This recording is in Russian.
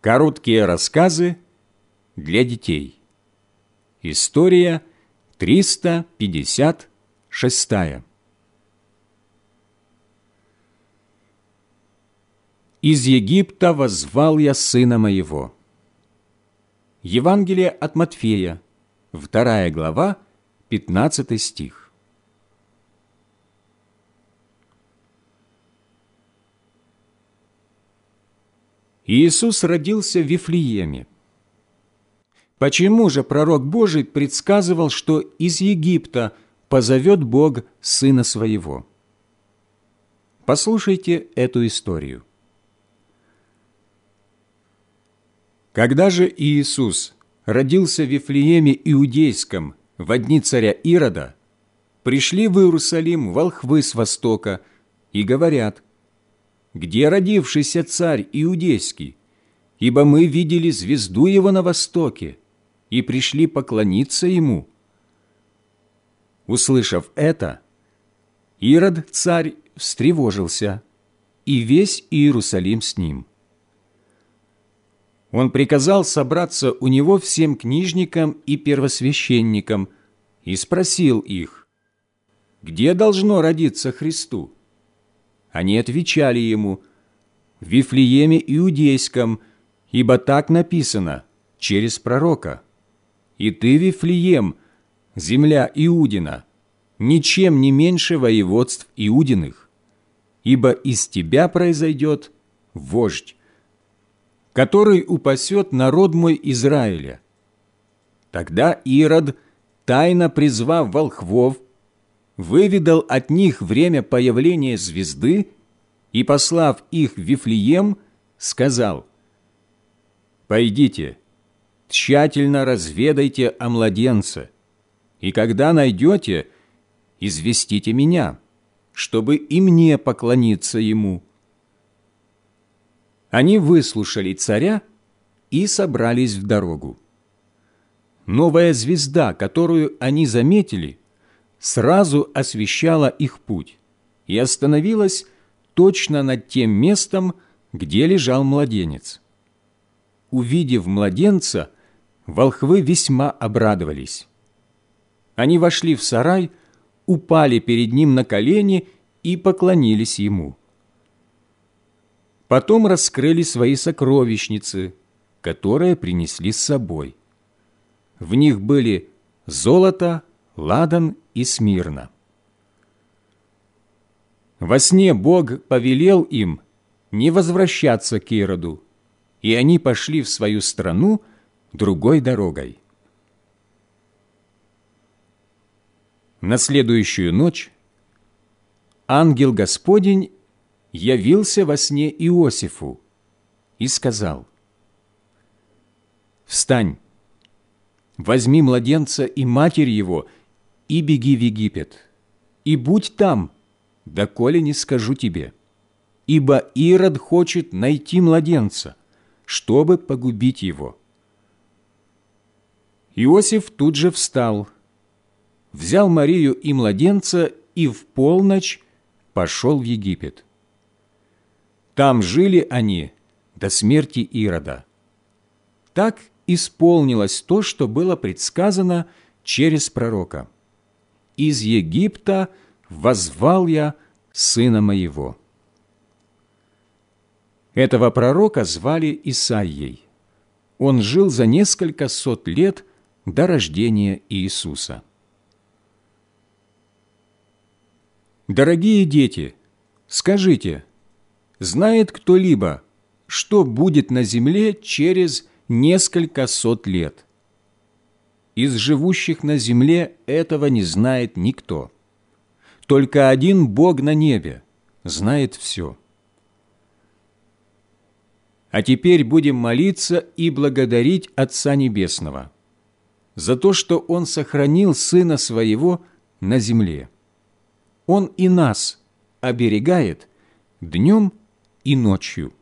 Короткие рассказы для детей. История 356. «Из Египта воззвал я сына моего». Евангелие от Матфея, 2 глава, 15 стих. Иисус родился в Вифлееме. Почему же пророк Божий предсказывал, что из Египта позовет Бог Сына Своего? Послушайте эту историю. Когда же Иисус родился в Вифлееме Иудейском в дни царя Ирода, пришли в Иерусалим волхвы с востока и говорят – где родившийся царь Иудейский? Ибо мы видели звезду его на востоке и пришли поклониться ему». Услышав это, Ирод, царь, встревожился, и весь Иерусалим с ним. Он приказал собраться у него всем книжникам и первосвященникам и спросил их, где должно родиться Христу? Они отвечали ему, «В Вифлееме Иудейском, ибо так написано через пророка. И ты, Вифлеем, земля Иудина, ничем не меньше воеводств Иудиных, ибо из тебя произойдет вождь, который упасет народ мой Израиля». Тогда Ирод, тайно призвав волхвов, выведал от них время появления звезды и, послав их в Вифлеем, сказал, «Пойдите, тщательно разведайте о младенце, и когда найдете, известите меня, чтобы и мне поклониться ему». Они выслушали царя и собрались в дорогу. Новая звезда, которую они заметили, сразу освещала их путь и остановилась точно над тем местом, где лежал младенец. Увидев младенца, волхвы весьма обрадовались. Они вошли в сарай, упали перед ним на колени и поклонились ему. Потом раскрыли свои сокровищницы, которые принесли с собой. В них были золото, ладан и Смирна. Во сне Бог повелел им не возвращаться к Ироду, и они пошли в свою страну другой дорогой. На следующую ночь ангел Господень явился во сне Иосифу и сказал, «Встань, возьми младенца и матерь его – и беги в Египет, и будь там, доколе не скажу тебе. Ибо Ирод хочет найти младенца, чтобы погубить его». Иосиф тут же встал, взял Марию и младенца и в полночь пошел в Египет. Там жили они до смерти Ирода. Так исполнилось то, что было предсказано через пророка из Египта возвал я сына моего». Этого пророка звали Исаией. Он жил за несколько сот лет до рождения Иисуса. Дорогие дети, скажите, знает кто-либо, что будет на земле через несколько сот лет – из живущих на земле этого не знает никто. Только один Бог на небе знает все. А теперь будем молиться и благодарить Отца Небесного за то, что Он сохранил Сына Своего на земле. Он и нас оберегает днем и ночью.